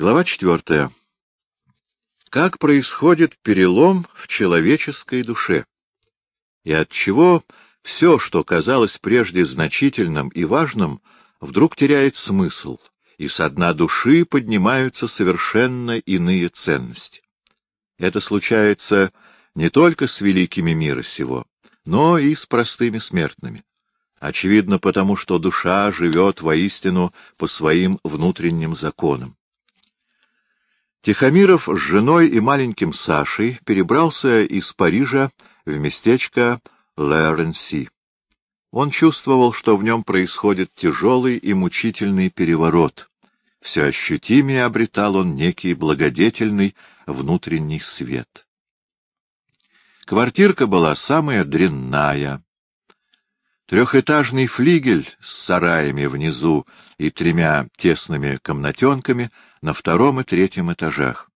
Глава четвертая. Как происходит перелом в человеческой душе? И от чего все, что казалось прежде значительным и важным, вдруг теряет смысл, и со дна души поднимаются совершенно иные ценности? Это случается не только с великими мира сего, но и с простыми смертными. Очевидно, потому что душа живет воистину по своим внутренним законам. Тихомиров с женой и маленьким Сашей перебрался из Парижа в местечко Леренси. Он чувствовал, что в нем происходит тяжелый и мучительный переворот. Все ощутимее обретал он некий благодетельный внутренний свет. Квартирка была самая дрянная. Трехэтажный флигель с сараями внизу и тремя тесными комнатенками — на втором и третьем этажах.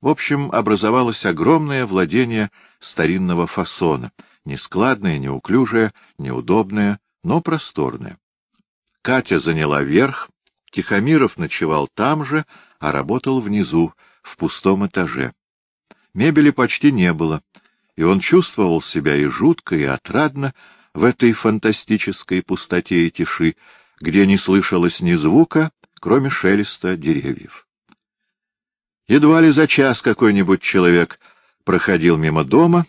В общем, образовалось огромное владение старинного фасона, нескладное, неуклюжее, неудобное, но просторное. Катя заняла верх, Тихомиров ночевал там же, а работал внизу, в пустом этаже. Мебели почти не было, и он чувствовал себя и жутко, и отрадно в этой фантастической пустоте и тиши, где не слышалось ни звука, кроме шелеста деревьев. Едва ли за час какой-нибудь человек проходил мимо дома,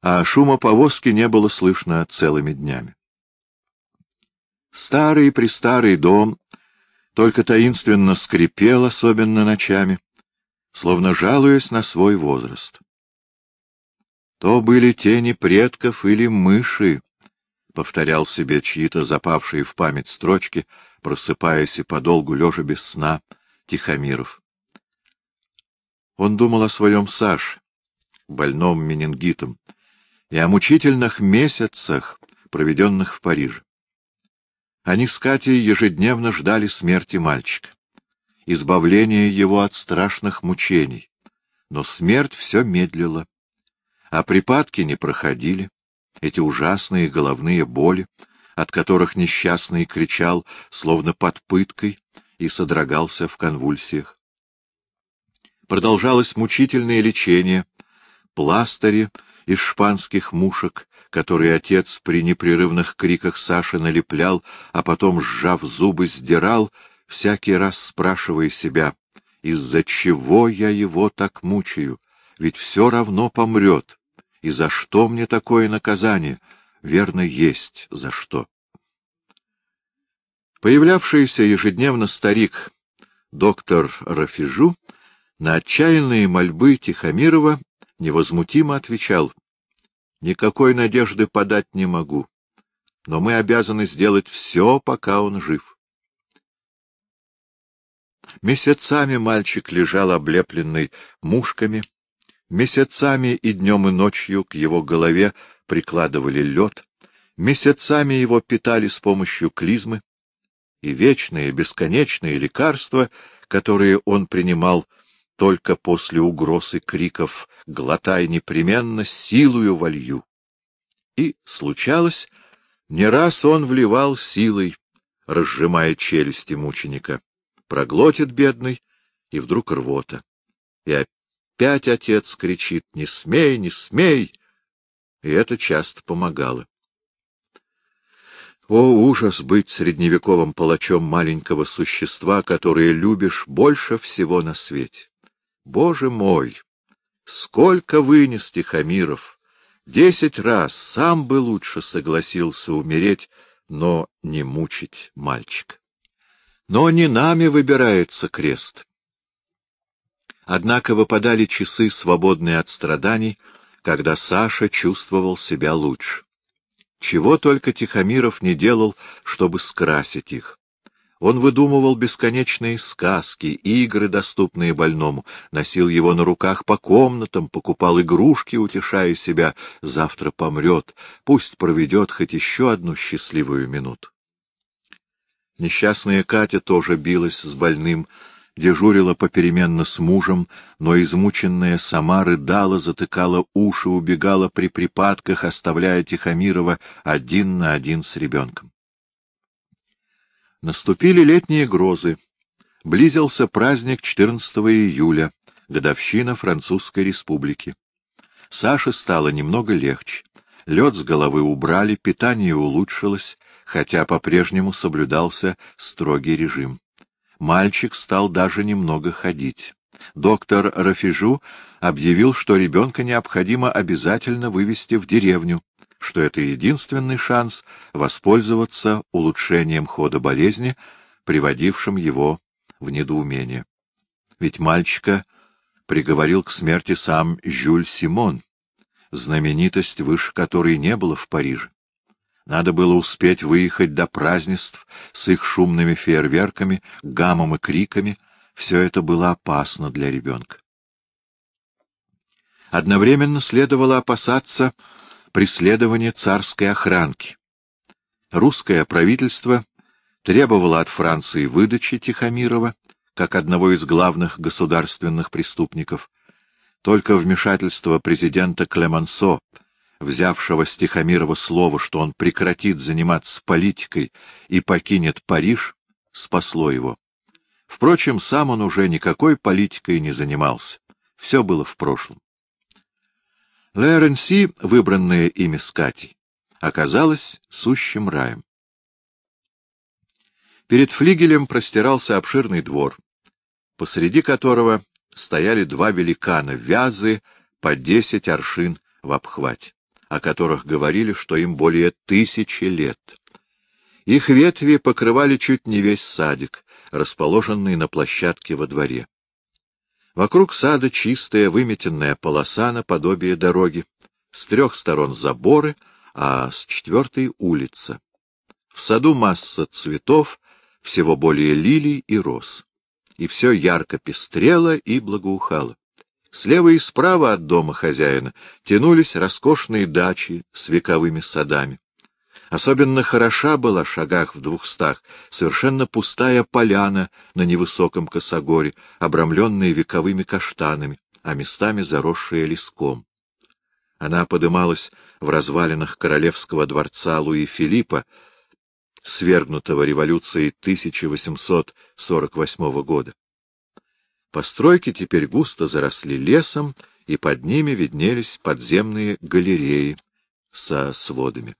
а шума повозки не было слышно целыми днями. Старый-престарый дом только таинственно скрипел, особенно ночами, словно жалуясь на свой возраст. То были тени предков или мыши, — повторял себе чьи-то запавшие в память строчки, просыпаясь и подолгу лежа без сна, Тихомиров. Он думал о своем Саше, больном менингитом, и о мучительных месяцах, проведенных в Париже. Они с Катей ежедневно ждали смерти мальчика, избавления его от страшных мучений, но смерть все медлила, а припадки не проходили, эти ужасные головные боли, от которых несчастный кричал, словно под пыткой, и содрогался в конвульсиях. Продолжалось мучительное лечение, пластыри из шпанских мушек, которые отец при непрерывных криках Саши налеплял, а потом, сжав зубы, сдирал, всякий раз спрашивая себя, из-за чего я его так мучаю, ведь все равно помрет. И за что мне такое наказание? Верно, есть за что. Появлявшийся ежедневно старик доктор Рафижу на отчаянные мольбы Тихомирова невозмутимо отвечал «Никакой надежды подать не могу, но мы обязаны сделать все, пока он жив». Месяцами мальчик лежал облепленный мушками, Месяцами и днем и ночью к его голове прикладывали лед, месяцами его питали с помощью клизмы, и вечные, бесконечные лекарства, которые он принимал только после угроз и криков «глотай непременно, силою волью». И случалось, не раз он вливал силой, разжимая челюсти мученика. Проглотит бедный, и вдруг рвота. И Опять отец кричит «Не смей, не смей!» И это часто помогало. О, ужас быть средневековым палачом маленького существа, которое любишь больше всего на свете! Боже мой! Сколько вынес Тихомиров! Десять раз сам бы лучше согласился умереть, но не мучить мальчика. Но не нами выбирается крест. Однако выпадали часы, свободные от страданий, когда Саша чувствовал себя лучше. Чего только Тихомиров не делал, чтобы скрасить их. Он выдумывал бесконечные сказки, игры, доступные больному, носил его на руках по комнатам, покупал игрушки, утешая себя, завтра помрет, пусть проведет хоть еще одну счастливую минуту. Несчастная Катя тоже билась с больным, дежурила попеременно с мужем, но измученная сама рыдала, затыкала уши, убегала при припадках, оставляя Тихомирова один на один с ребенком. Наступили летние грозы. Близился праздник 14 июля, годовщина Французской республики. Саше стало немного легче. Лед с головы убрали, питание улучшилось, хотя по-прежнему соблюдался строгий режим. Мальчик стал даже немного ходить. Доктор Рафижу объявил, что ребенка необходимо обязательно вывести в деревню, что это единственный шанс воспользоваться улучшением хода болезни, приводившим его в недоумение. Ведь мальчика приговорил к смерти сам Жюль Симон, знаменитость выше которой не было в Париже. Надо было успеть выехать до празднеств с их шумными фейерверками, гамом и криками. Все это было опасно для ребенка. Одновременно следовало опасаться преследования царской охранки. Русское правительство требовало от Франции выдачи Тихомирова, как одного из главных государственных преступников. Только вмешательство президента Клемансо, взявшего с Тихомирова слово, что он прекратит заниматься политикой и покинет Париж, спасло его. Впрочем, сам он уже никакой политикой не занимался. Все было в прошлом. Лэренси, выбранная ими с Катей, оказалась сущим раем. Перед флигелем простирался обширный двор, посреди которого стояли два великана, вязы по десять аршин в обхвате, о которых говорили, что им более тысячи лет. Их ветви покрывали чуть не весь садик, расположенный на площадке во дворе. Вокруг сада чистая выметенная полоса наподобие дороги, с трех сторон заборы, а с четвертой — улица. В саду масса цветов, всего более лилий и роз и все ярко пестрело и благоухало. Слева и справа от дома хозяина тянулись роскошные дачи с вековыми садами. Особенно хороша была шагах в двухстах совершенно пустая поляна на невысоком косогоре, обрамленная вековыми каштанами, а местами заросшая леском. Она подымалась в развалинах королевского дворца Луи Филиппа, свергнутого революцией 1848 года. Постройки теперь густо заросли лесом, и под ними виднелись подземные галереи со сводами.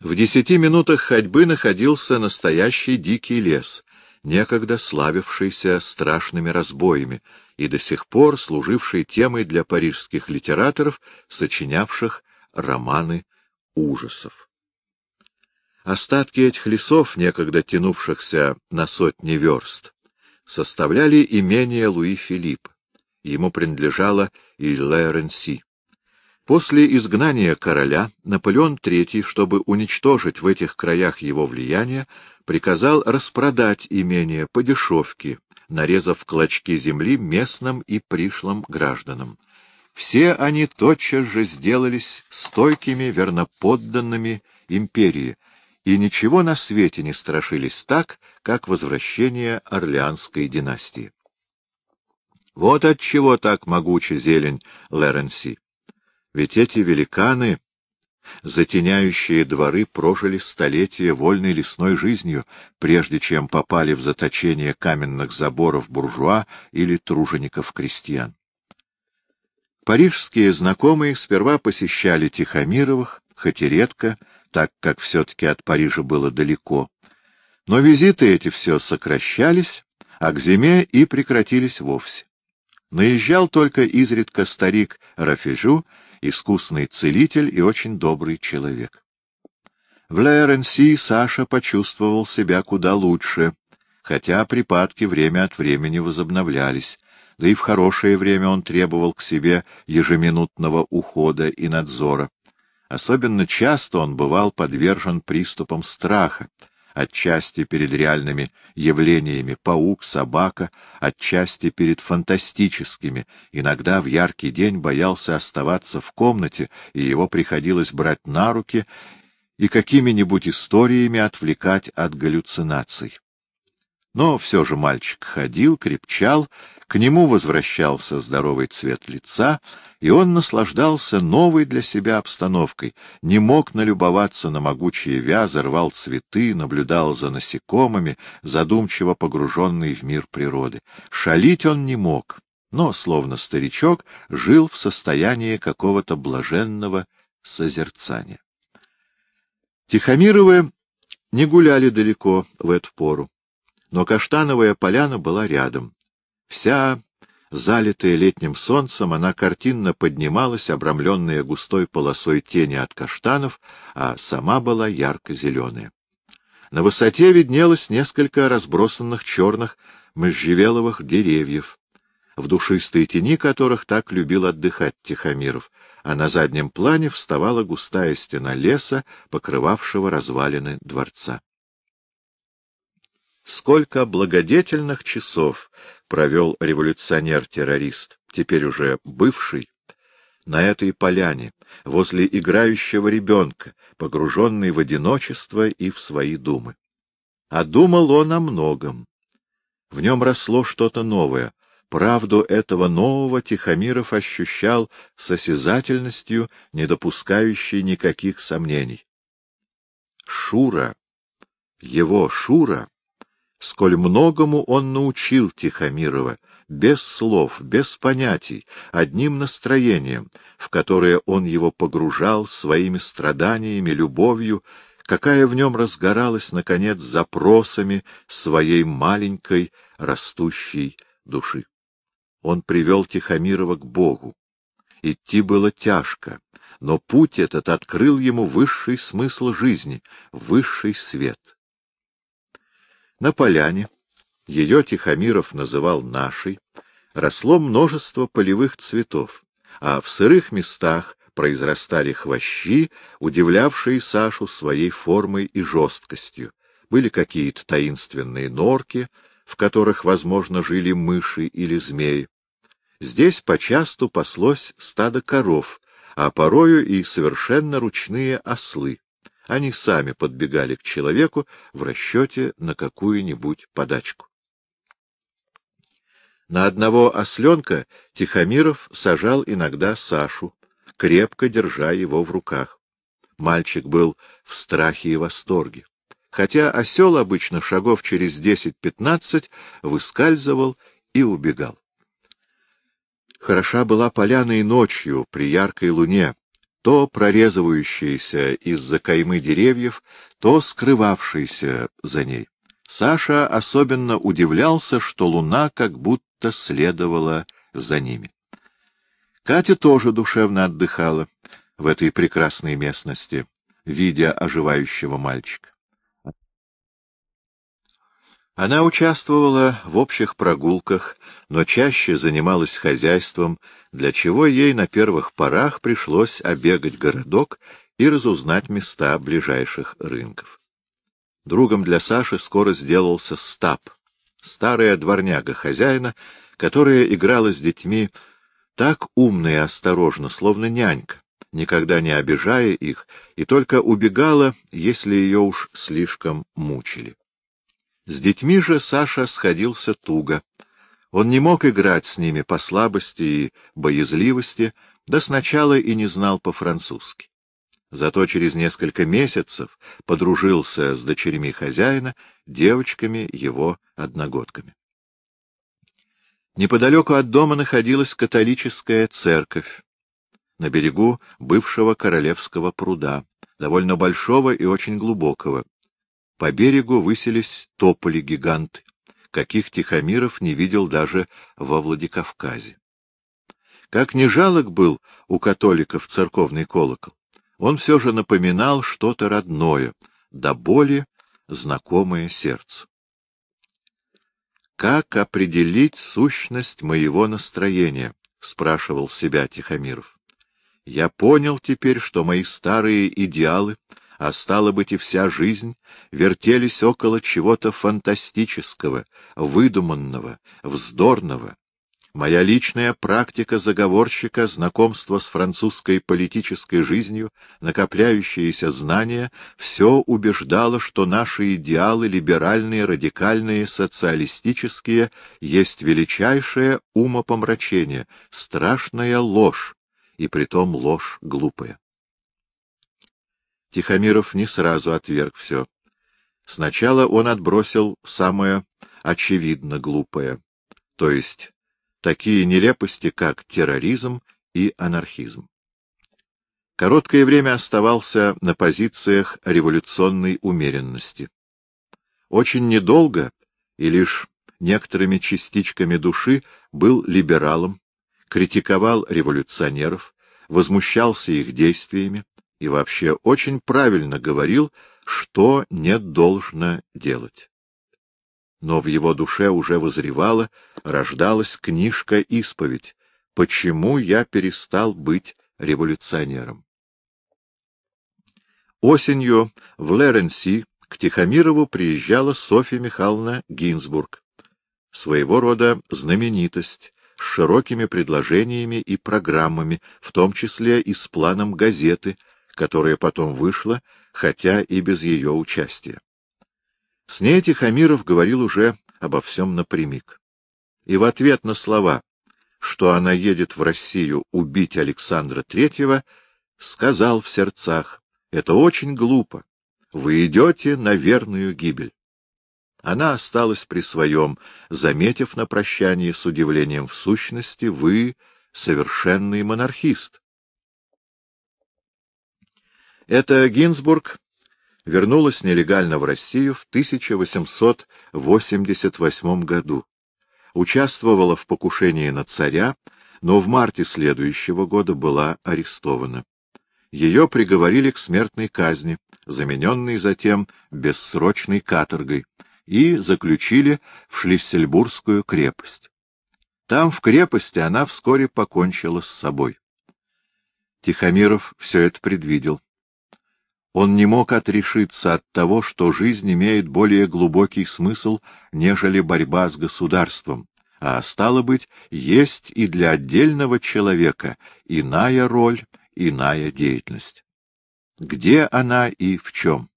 В десяти минутах ходьбы находился настоящий дикий лес, некогда славившийся страшными разбоями и до сих пор служивший темой для парижских литераторов, сочинявших романы ужасов. Остатки этих лесов, некогда тянувшихся на сотни верст, составляли имение Луи Филипп. Ему принадлежало и Леренси. После изгнания короля Наполеон III, чтобы уничтожить в этих краях его влияние, приказал распродать имение по дешевке, нарезав клочки земли местным и пришлым гражданам. Все они тотчас же сделались стойкими верноподданными империи, и ничего на свете не страшились так, как возвращение Орлеанской династии. Вот отчего так могуча зелень Леренси. Ведь эти великаны, затеняющие дворы, прожили столетия вольной лесной жизнью, прежде чем попали в заточение каменных заборов буржуа или тружеников-крестьян. Парижские знакомые сперва посещали Тихомировых, хоть и редко, так как все-таки от Парижа было далеко. Но визиты эти все сокращались, а к зиме и прекратились вовсе. Наезжал только изредка старик Рафижу, искусный целитель и очень добрый человек. В Леренси Саша почувствовал себя куда лучше, хотя припадки время от времени возобновлялись, да и в хорошее время он требовал к себе ежеминутного ухода и надзора. Особенно часто он бывал подвержен приступам страха, отчасти перед реальными явлениями паук, собака, отчасти перед фантастическими. Иногда в яркий день боялся оставаться в комнате, и его приходилось брать на руки и какими-нибудь историями отвлекать от галлюцинаций. Но все же мальчик ходил, крепчал, к нему возвращался здоровый цвет лица, и он наслаждался новой для себя обстановкой, не мог налюбоваться на могучие вязы, рвал цветы, наблюдал за насекомыми, задумчиво погруженный в мир природы. Шалить он не мог, но, словно старичок, жил в состоянии какого-то блаженного созерцания. Тихомировы не гуляли далеко в эту пору, но каштановая поляна была рядом. Вся, залитая летним солнцем, она картинно поднималась, обрамленная густой полосой тени от каштанов, а сама была ярко-зеленая. На высоте виднелось несколько разбросанных черных можжевеловых деревьев, в душистой тени которых так любил отдыхать Тихомиров, а на заднем плане вставала густая стена леса, покрывавшего развалины дворца. Сколько благодетельных часов провел революционер-террорист, теперь уже бывший, на этой поляне, возле играющего ребенка, погруженный в одиночество и в свои думы. А думал он о многом. В нем росло что-то новое. Правду этого нового Тихомиров ощущал с осязательностью, не допускающей никаких сомнений. Шура, его Шура, сколь многому он научил Тихомирова, без слов, без понятий, одним настроением, в которое он его погружал своими страданиями, любовью, какая в нем разгоралась, наконец, запросами своей маленькой растущей души. Он привел Тихомирова к Богу. Идти было тяжко, но путь этот открыл ему высший смысл жизни, высший свет. На поляне, ее Тихомиров называл нашей, росло множество полевых цветов, а в сырых местах произрастали хвощи, удивлявшие Сашу своей формой и жесткостью. Были какие-то таинственные норки, в которых, возможно, жили мыши или змеи. Здесь почасту паслось стадо коров, а порою и совершенно ручные ослы. Они сами подбегали к человеку в расчете на какую-нибудь подачку. На одного осленка Тихомиров сажал иногда Сашу, крепко держа его в руках. Мальчик был в страхе и восторге. Хотя осел обычно шагов через десять-пятнадцать выскальзывал и убегал. Хороша была поляна и ночью при яркой луне, то прорезывающаяся из-за каймы деревьев, то скрывавшаяся за ней. Саша особенно удивлялся, что луна как будто следовала за ними. Катя тоже душевно отдыхала в этой прекрасной местности, видя оживающего мальчика. Она участвовала в общих прогулках, но чаще занималась хозяйством, для чего ей на первых порах пришлось обегать городок и разузнать места ближайших рынков. Другом для Саши скоро сделался Стаб, старая дворняга хозяина, которая играла с детьми так умно и осторожно, словно нянька, никогда не обижая их, и только убегала, если ее уж слишком мучили. С детьми же Саша сходился туго. Он не мог играть с ними по слабости и боязливости, да сначала и не знал по-французски. Зато через несколько месяцев подружился с дочерьми хозяина, девочками его одногодками. Неподалеку от дома находилась католическая церковь на берегу бывшего королевского пруда, довольно большого и очень глубокого. По берегу высились тополи-гиганты, каких Тихомиров не видел даже во Владикавказе. Как ни жалок был у католиков церковный колокол, он все же напоминал что-то родное, до боли знакомое сердцу. «Как определить сущность моего настроения?» — спрашивал себя Тихомиров. «Я понял теперь, что мои старые идеалы а стало быть и вся жизнь, вертелись около чего-то фантастического, выдуманного, вздорного. Моя личная практика заговорщика, знакомство с французской политической жизнью, накопляющиеся знания — все убеждало, что наши идеалы, либеральные, радикальные, социалистические, есть величайшее умопомрачение, страшная ложь, и притом ложь глупая. Тихомиров не сразу отверг все. Сначала он отбросил самое очевидно глупое, то есть такие нелепости, как терроризм и анархизм. Короткое время оставался на позициях революционной умеренности. Очень недолго и лишь некоторыми частичками души был либералом, критиковал революционеров, возмущался их действиями и вообще очень правильно говорил, что не должно делать но в его душе уже вызревала, рождалась книжка-исповедь «Почему я перестал быть революционером?». Осенью в Леренси к Тихомирову приезжала Софья Михайловна Гинзбург, своего рода знаменитость, с широкими предложениями и программами, в том числе и с планом газеты, которая потом вышла, хотя и без ее участия. С ней Тихомиров говорил уже обо всем напрямик. И в ответ на слова, что она едет в Россию убить Александра Третьего, сказал в сердцах, «Это очень глупо. Вы идете на верную гибель». Она осталась при своем, заметив на прощании с удивлением в сущности, вы совершенный монархист. Это Гинзбург вернулась нелегально в Россию в 1888 году. Участвовала в покушении на царя, но в марте следующего года была арестована. Ее приговорили к смертной казни, замененной затем бессрочной каторгой, и заключили в Шлиссельбургскую крепость. Там, в крепости, она вскоре покончила с собой. Тихомиров все это предвидел. Он не мог отрешиться от того, что жизнь имеет более глубокий смысл, нежели борьба с государством, а, стало быть, есть и для отдельного человека иная роль, иная деятельность. Где она и в чем?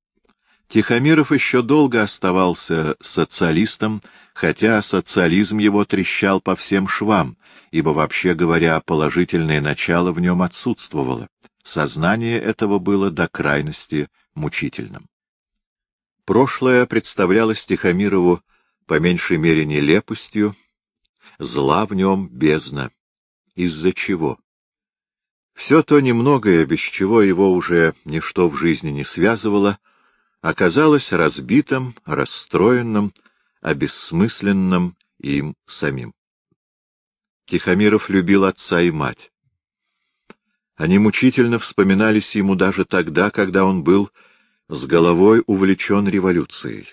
Тихомиров еще долго оставался социалистом, хотя социализм его трещал по всем швам, ибо, вообще говоря, положительное начало в нем отсутствовало. Сознание этого было до крайности мучительным. Прошлое представлялось Тихомирову по меньшей мере нелепостью, зла в нем бездна. Из-за чего? Все то немногое, без чего его уже ничто в жизни не связывало, оказалось разбитым, расстроенным, обессмысленным им самим. Тихомиров любил отца и мать. Они мучительно вспоминались ему даже тогда, когда он был с головой увлечен революцией.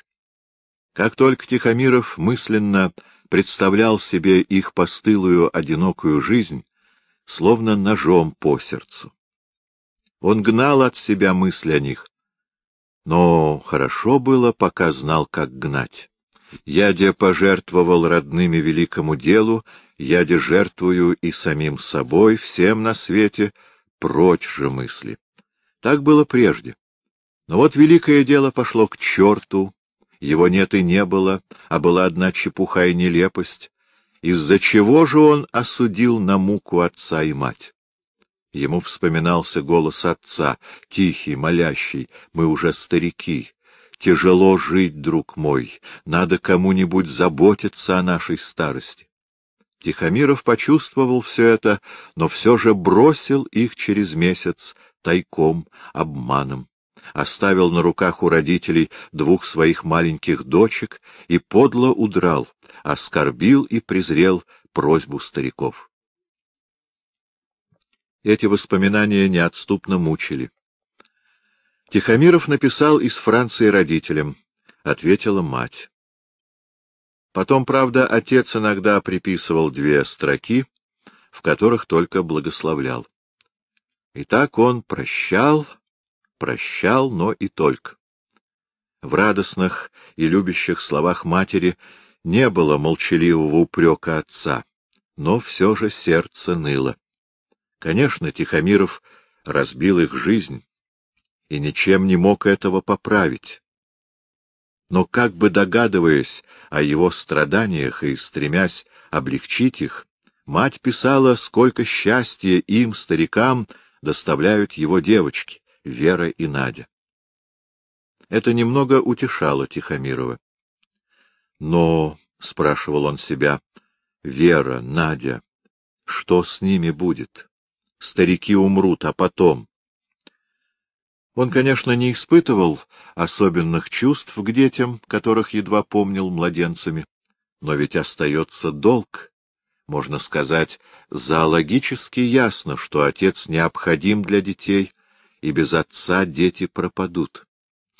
Как только Тихомиров мысленно представлял себе их постылую одинокую жизнь, словно ножом по сердцу. Он гнал от себя мысли о них, но хорошо было, пока знал, как гнать. Ядя пожертвовал родными великому делу, ядя жертвую и самим собой, всем на свете — прочь же мысли. Так было прежде. Но вот великое дело пошло к черту, его нет и не было, а была одна чепуха и нелепость. Из-за чего же он осудил на муку отца и мать? Ему вспоминался голос отца, тихий, молящий, мы уже старики. Тяжело жить, друг мой, надо кому-нибудь заботиться о нашей старости. Тихомиров почувствовал все это, но все же бросил их через месяц тайком, обманом. Оставил на руках у родителей двух своих маленьких дочек и подло удрал, оскорбил и презрел просьбу стариков. Эти воспоминания неотступно мучили. Тихомиров написал из Франции родителям, ответила мать. Потом, правда, отец иногда приписывал две строки, в которых только благословлял. И так он прощал, прощал, но и только. В радостных и любящих словах матери не было молчаливого упрека отца, но все же сердце ныло. Конечно, Тихомиров разбил их жизнь и ничем не мог этого поправить. Но как бы догадываясь о его страданиях и стремясь облегчить их, мать писала, сколько счастья им, старикам, доставляют его девочки, Вера и Надя. Это немного утешало Тихомирова. Но, — спрашивал он себя, — Вера, Надя, что с ними будет? Старики умрут, а потом? Он, конечно, не испытывал особенных чувств к детям, которых едва помнил младенцами, но ведь остается долг. Можно сказать, зоологически ясно, что отец необходим для детей, и без отца дети пропадут.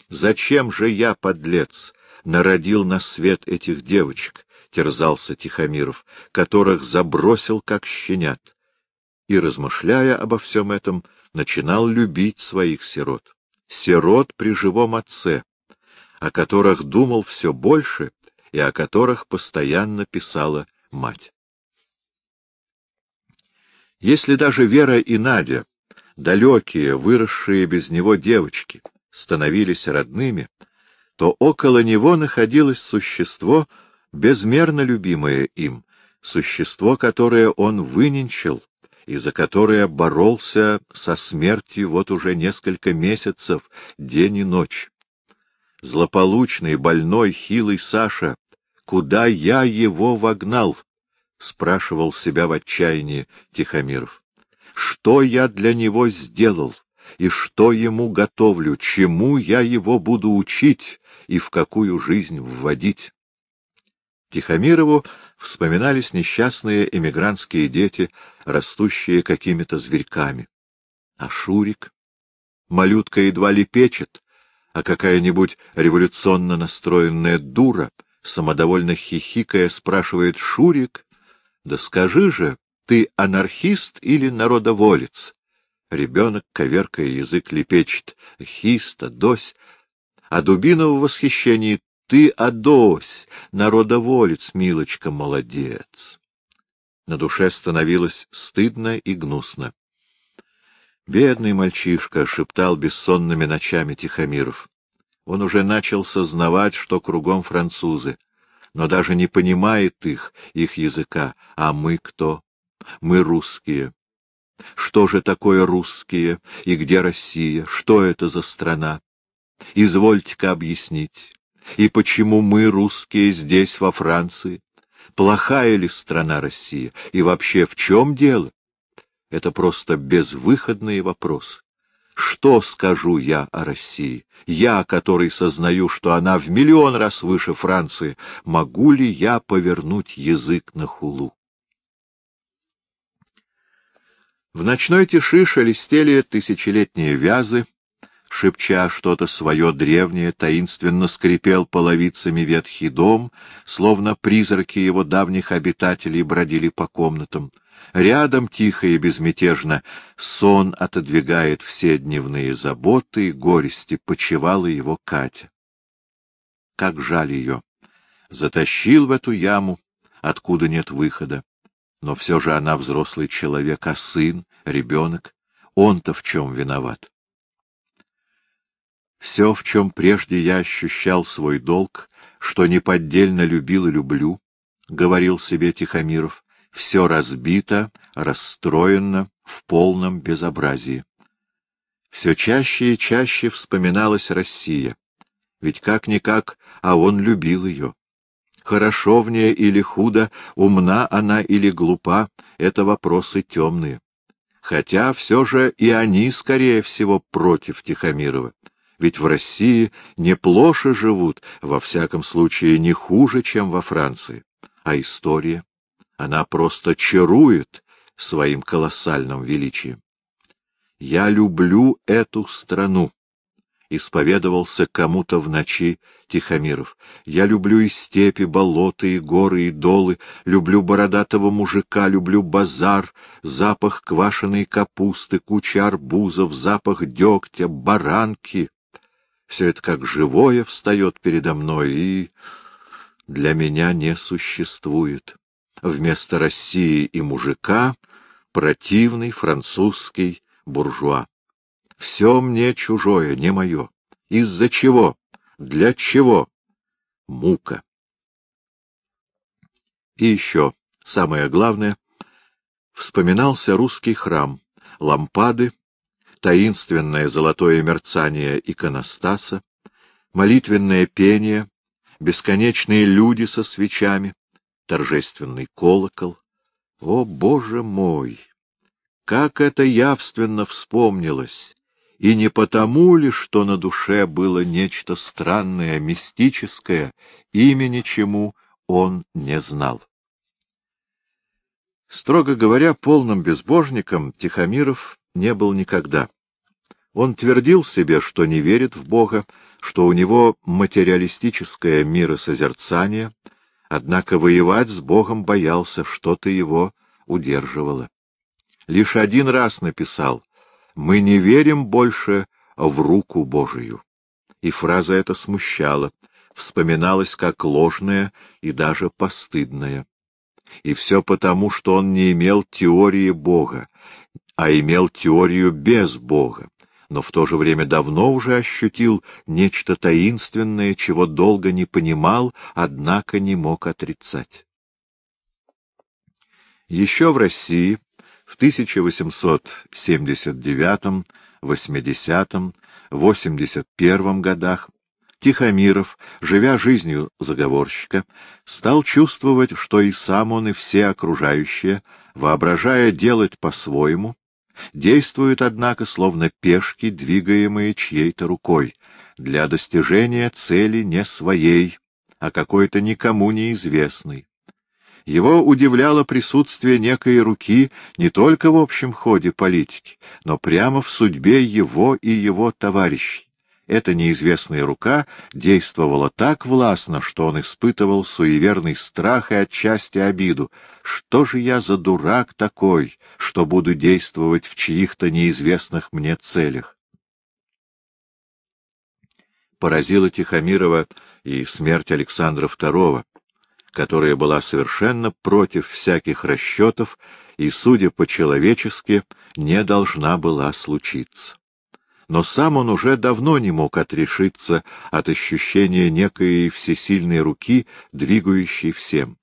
Зачем же я, подлец, народил на свет этих девочек, — терзался Тихомиров, — которых забросил как щенят? И, размышляя обо всем этом, начинал любить своих сирот. Сирот при живом отце, о которых думал все больше и о которых постоянно писала мать. Если даже Вера и Надя, далекие, выросшие без него девочки, становились родными, то около него находилось существо, безмерно любимое им, существо, которое он выненчил и за которое боролся со смертью вот уже несколько месяцев, день и ночь. Злополучный, больной, хилый Саша, куда я его вогнал? — спрашивал себя в отчаянии Тихомиров. — Что я для него сделал? И что ему готовлю? Чему я его буду учить? и в какую жизнь вводить. Тихомирову вспоминались несчастные эмигрантские дети, растущие какими-то зверьками. А Шурик? Малютка едва ли печет, а какая-нибудь революционно настроенная дура, самодовольно хихикая, спрашивает Шурик, «Да скажи же, ты анархист или народоволец?» Ребенок, коверкая язык, лепечет «Хиста, дось», а Дубина в восхищении «Ты, Адось, народоволец, милочка, молодец!» На душе становилось стыдно и гнусно. «Бедный мальчишка!» — шептал бессонными ночами Тихомиров. Он уже начал сознавать, что кругом французы, но даже не понимает их, их языка. А мы кто? Мы русские. Что же такое русские? И где Россия? Что это за страна? Извольте-ка объяснить. И почему мы, русские, здесь, во Франции? Плохая ли страна Россия? И вообще, в чем дело? Это просто безвыходный вопрос. Что скажу я о России? Я, который сознаю, что она в миллион раз выше Франции, могу ли я повернуть язык на хулу? В ночной тиши шелестели тысячелетние вязы, шепча что-то свое древнее, таинственно скрипел половицами ветхий дом, словно призраки его давних обитателей бродили по комнатам. Рядом, тихо и безмятежно, сон отодвигает все дневные заботы и горести, почевала его Катя. Как жаль ее! Затащил в эту яму, откуда нет выхода. Но все же она взрослый человек, а сын, ребенок, он-то в чем виноват? Все, в чем прежде я ощущал свой долг, что неподдельно любил и люблю, — говорил себе Тихомиров, — все разбито, расстроено, в полном безобразии. Все чаще и чаще вспоминалась Россия, ведь как-никак, а он любил ее. Хорошо в ней или худо, умна она или глупа — это вопросы темные. Хотя все же и они, скорее всего, против Тихомирова ведь в России неплохо живут, во всяком случае не хуже, чем во Франции. А история? Она просто чарует своим колоссальным величием. «Я люблю эту страну», — исповедовался кому-то в ночи Тихомиров. «Я люблю и степи, болота, и горы, и долы, люблю бородатого мужика, люблю базар, запах квашеной капусты, куча арбузов, запах дегтя, баранки». Все это как живое встает передо мной и для меня не существует. вместо России и мужика противный французский буржуа. Все мне чужое, не мое. Из-за чего? Для чего? Мука. И еще, самое главное, вспоминался русский храм, лампады, таинственное золотое мерцание иконостаса, молитвенное пение, бесконечные люди со свечами, торжественный колокол. О, Боже мой! Как это явственно вспомнилось! И не потому ли, что на душе было нечто странное, мистическое, имени чему он не знал. Строго говоря, полным безбожником Тихомиров не был никогда. Он твердил себе, что не верит в Бога, что у него материалистическое миросозерцание, однако воевать с Богом боялся, что-то его удерживало. Лишь один раз написал «Мы не верим больше в руку Божию». И фраза эта смущала, вспоминалась как ложная и даже постыдная. И все потому, что он не имел теории Бога, а имел теорию без Бога, но в то же время давно уже ощутил нечто таинственное, чего долго не понимал, однако не мог отрицать. Еще в России в 1879, 80, 81 годах Тихомиров, живя жизнью заговорщика, стал чувствовать, что и сам он, и все окружающие, воображая делать по-своему, действуют, однако, словно пешки, двигаемые чьей-то рукой, для достижения цели не своей, а какой-то никому неизвестной. Его удивляло присутствие некой руки не только в общем ходе политики, но прямо в судьбе его и его товарищей эта неизвестная рука действовала так властно, что он испытывал суеверный страх и отчасти обиду. Что же я за дурак такой, что буду действовать в чьих-то неизвестных мне целях? Поразила Тихомирова и смерть Александра II, которая была совершенно против всяких расчетов и, судя по-человечески, не должна была случиться но сам он уже давно не мог отрешиться от ощущения некой всесильной руки, двигающей всем.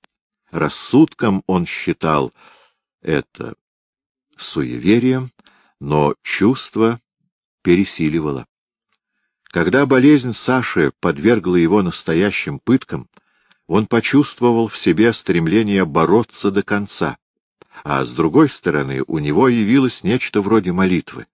Рассудком он считал это суеверием, но чувство пересиливало. Когда болезнь Саши подвергла его настоящим пыткам, он почувствовал в себе стремление бороться до конца, а с другой стороны у него явилось нечто вроде молитвы.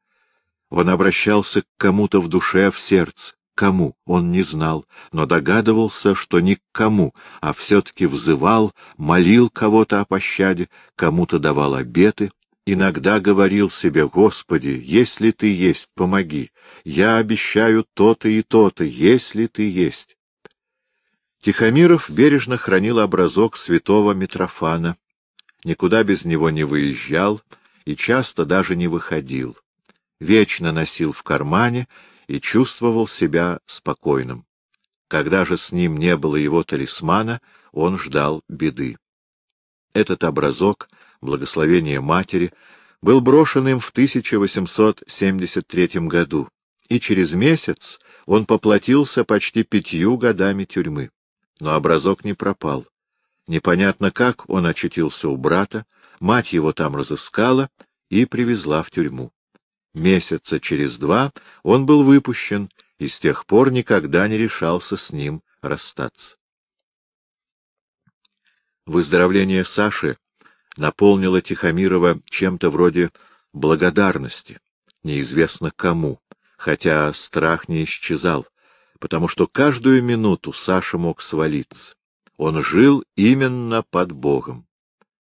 Он обращался к кому-то в душе, в сердце. Кому, он не знал, но догадывался, что не к кому, а все-таки взывал, молил кого-то о пощаде, кому-то давал обеты, иногда говорил себе, «Господи, если Ты есть, помоги, я обещаю то-то и то-то, если Ты есть». Тихомиров бережно хранил образок святого Митрофана, никуда без него не выезжал и часто даже не выходил вечно носил в кармане и чувствовал себя спокойным. Когда же с ним не было его талисмана, он ждал беды. Этот образок, благословение матери, был брошен им в 1873 году, и через месяц он поплатился почти пятью годами тюрьмы. Но образок не пропал. Непонятно как он очутился у брата, мать его там разыскала и привезла в тюрьму. Месяца через два он был выпущен и с тех пор никогда не решался с ним расстаться. Выздоровление Саши наполнило Тихомирова чем-то вроде благодарности, неизвестно кому, хотя страх не исчезал, потому что каждую минуту Саша мог свалиться. Он жил именно под Богом.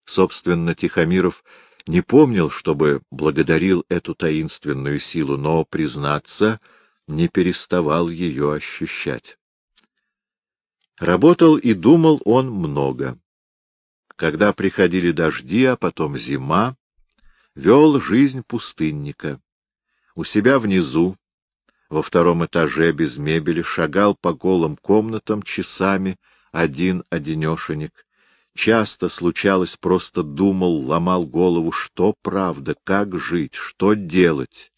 Собственно, Тихомиров не помнил, чтобы благодарил эту таинственную силу, но, признаться, не переставал ее ощущать. Работал и думал он много. Когда приходили дожди, а потом зима, вел жизнь пустынника. У себя внизу, во втором этаже без мебели, шагал по голым комнатам часами один-одинешенек, Часто случалось, просто думал, ломал голову, что правда, как жить, что делать.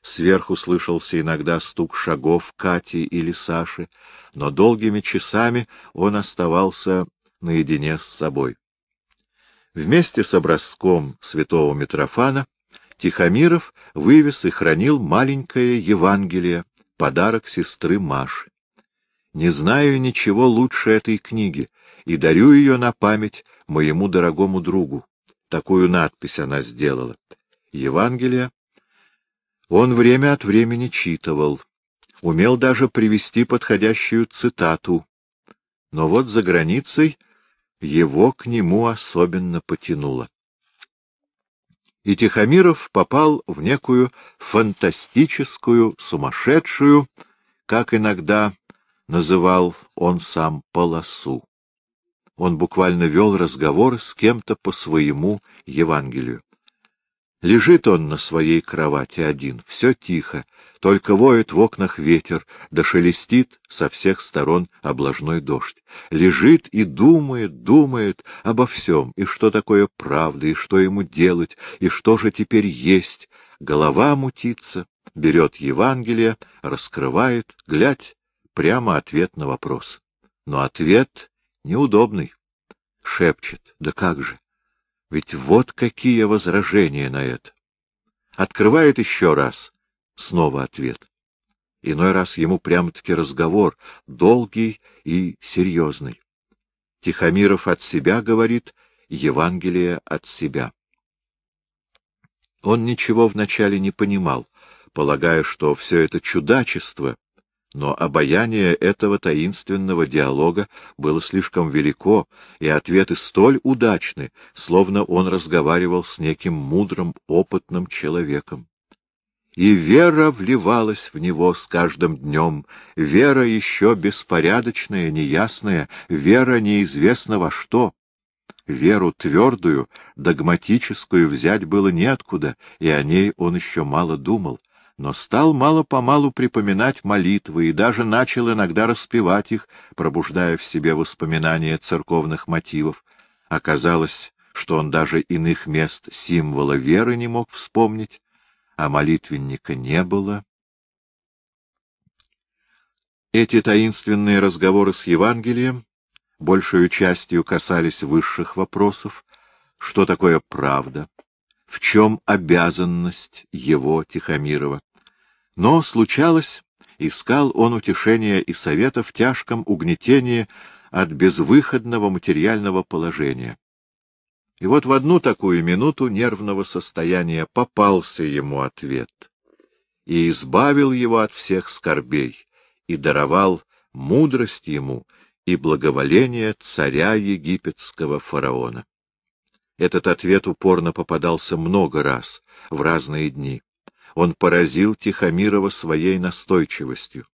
Сверху слышался иногда стук шагов Кати или Саши, но долгими часами он оставался наедине с собой. Вместе с образком святого Митрофана Тихомиров вывез и хранил маленькое Евангелие, подарок сестры Маши. Не знаю ничего лучше этой книги и дарю ее на память моему дорогому другу. Такую надпись она сделала. Евангелие он время от времени читывал, умел даже привести подходящую цитату, но вот за границей его к нему особенно потянуло. И Тихомиров попал в некую фантастическую, сумасшедшую, как иногда называл он сам, полосу. Он буквально вел разговор с кем-то по своему Евангелию. Лежит он на своей кровати один, все тихо, только воет в окнах ветер, да шелестит со всех сторон облажной дождь. Лежит и думает, думает обо всем, и что такое правда, и что ему делать, и что же теперь есть. Голова мутится, берет Евангелие, раскрывает, глядь, прямо ответ на вопрос. Но ответ неудобный. Шепчет, да как же, ведь вот какие возражения на это. Открывает еще раз. Снова ответ. Иной раз ему прямо-таки разговор, долгий и серьезный. Тихомиров от себя говорит, Евангелие от себя. Он ничего вначале не понимал, полагая, что все это чудачество но обаяние этого таинственного диалога было слишком велико, и ответы столь удачны, словно он разговаривал с неким мудрым, опытным человеком. И вера вливалась в него с каждым днем, вера еще беспорядочная, неясная, вера неизвестно во что. Веру твердую, догматическую взять было неоткуда, и о ней он еще мало думал но стал мало-помалу припоминать молитвы и даже начал иногда распевать их, пробуждая в себе воспоминания церковных мотивов. Оказалось, что он даже иных мест символа веры не мог вспомнить, а молитвенника не было. Эти таинственные разговоры с Евангелием большую частью касались высших вопросов, что такое правда, в чем обязанность его, Тихомирова, но случалось, искал он утешения и совета в тяжком угнетении от безвыходного материального положения. И вот в одну такую минуту нервного состояния попался ему ответ и избавил его от всех скорбей и даровал мудрость ему и благоволение царя египетского фараона. Этот ответ упорно попадался много раз в разные дни он поразил Тихомирова своей настойчивостью.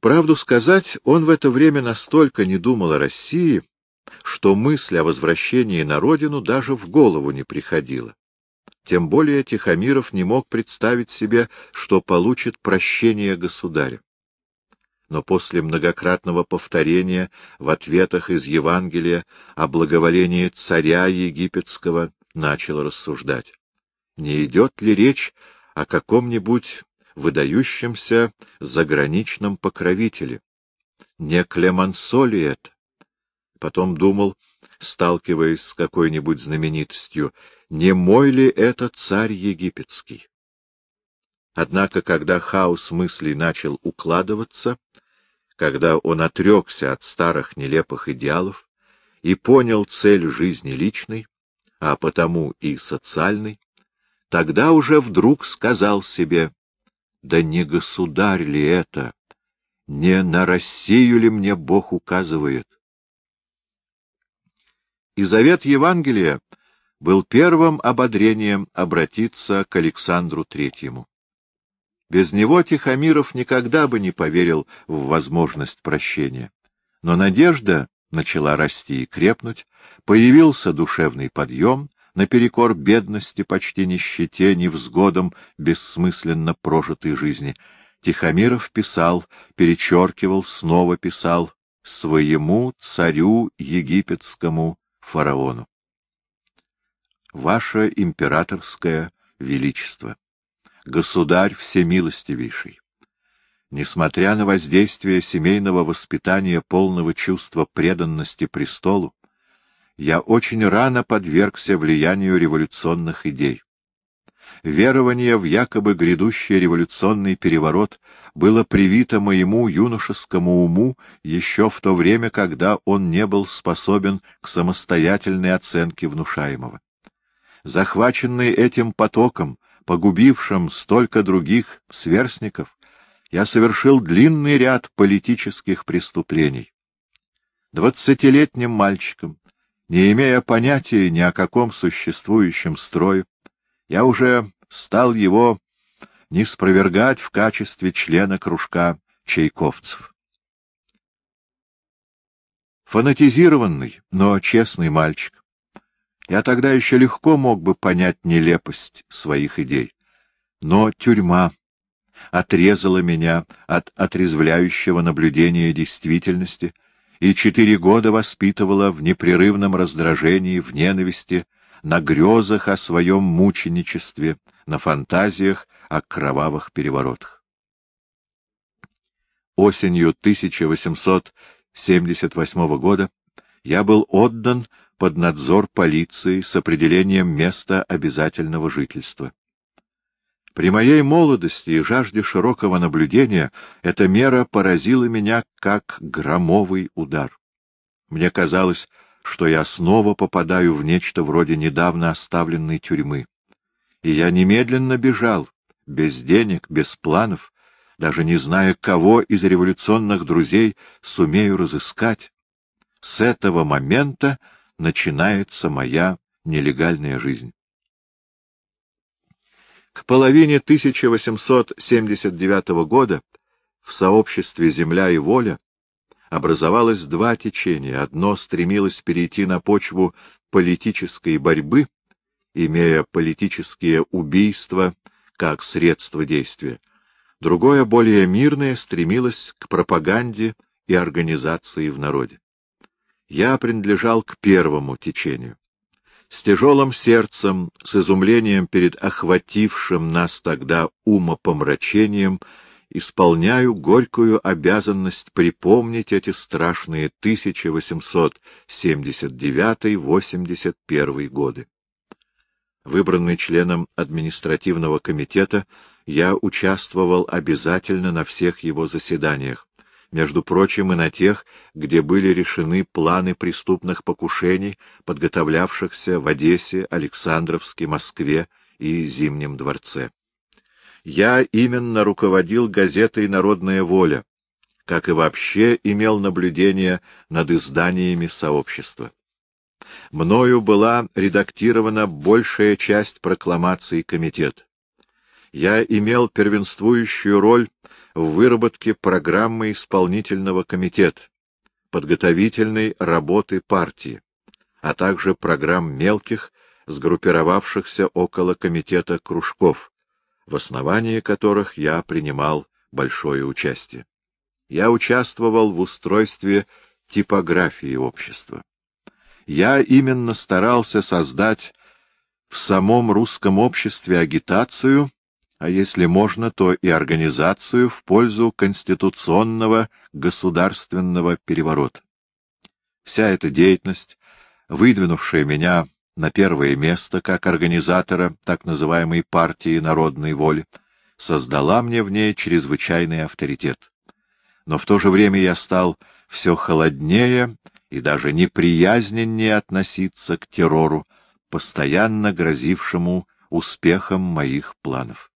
Правду сказать, он в это время настолько не думал о России, что мысль о возвращении на родину даже в голову не приходила. Тем более Тихомиров не мог представить себе, что получит прощение государя. Но после многократного повторения в ответах из Евангелия о благоволении царя египетского начал рассуждать не идет ли речь о каком-нибудь выдающемся заграничном покровителе. Не Клемансо ли это? Потом думал, сталкиваясь с какой-нибудь знаменитостью, не мой ли это царь египетский? Однако, когда хаос мыслей начал укладываться, когда он отрекся от старых нелепых идеалов и понял цель жизни личной, а потому и социальной, тогда уже вдруг сказал себе, да не государь ли это, не на Россию ли мне Бог указывает? И завет Евангелия был первым ободрением обратиться к Александру Третьему. Без него Тихомиров никогда бы не поверил в возможность прощения. Но надежда начала расти и крепнуть, появился душевный подъем, наперекор бедности, почти нищете, невзгодам бессмысленно прожитой жизни. Тихомиров писал, перечеркивал, снова писал, своему царю египетскому фараону. Ваше императорское величество, государь всемилостивейший, несмотря на воздействие семейного воспитания полного чувства преданности престолу, я очень рано подвергся влиянию революционных идей. Верование в якобы грядущий революционный переворот было привито моему юношескому уму еще в то время, когда он не был способен к самостоятельной оценке внушаемого. Захваченный этим потоком, погубившим столько других сверстников, я совершил длинный ряд политических преступлений. Двадцатилетним мальчиком, не имея понятия ни о каком существующем строе, я уже стал его не спровергать в качестве члена кружка чайковцев. Фанатизированный, но честный мальчик, я тогда еще легко мог бы понять нелепость своих идей. Но тюрьма отрезала меня от отрезвляющего наблюдения действительности и четыре года воспитывала в непрерывном раздражении, в ненависти, на грезах о своем мученичестве, на фантазиях о кровавых переворотах. Осенью 1878 года я был отдан под надзор полиции с определением места обязательного жительства. При моей молодости и жажде широкого наблюдения эта мера поразила меня как громовый удар. Мне казалось, что я снова попадаю в нечто вроде недавно оставленной тюрьмы. И я немедленно бежал, без денег, без планов, даже не зная, кого из революционных друзей сумею разыскать. С этого момента начинается моя нелегальная жизнь. К половине 1879 года в сообществе «Земля и воля» образовалось два течения. Одно стремилось перейти на почву политической борьбы, имея политические убийства как средство действия. Другое, более мирное, стремилось к пропаганде и организации в народе. Я принадлежал к первому течению. С тяжелым сердцем, с изумлением перед охватившим нас тогда умопомрачением, исполняю горькую обязанность припомнить эти страшные 1879-81 годы. Выбранный членом административного комитета, я участвовал обязательно на всех его заседаниях, между прочим, и на тех, где были решены планы преступных покушений, подготовлявшихся в Одессе, Александровске, Москве и Зимнем дворце. Я именно руководил газетой «Народная воля», как и вообще имел наблюдение над изданиями сообщества. Мною была редактирована большая часть прокламаций комитета. Я имел первенствующую роль в выработке программы исполнительного комитета, подготовительной работы партии, а также программ мелких, сгруппировавшихся около комитета кружков, в основании которых я принимал большое участие. Я участвовал в устройстве типографии общества. Я именно старался создать в самом русском обществе агитацию, а если можно, то и организацию в пользу конституционного государственного переворота. Вся эта деятельность, выдвинувшая меня на первое место как организатора так называемой партии народной воли, создала мне в ней чрезвычайный авторитет. Но в то же время я стал все холоднее и даже неприязненнее относиться к террору, постоянно грозившему успехом моих планов.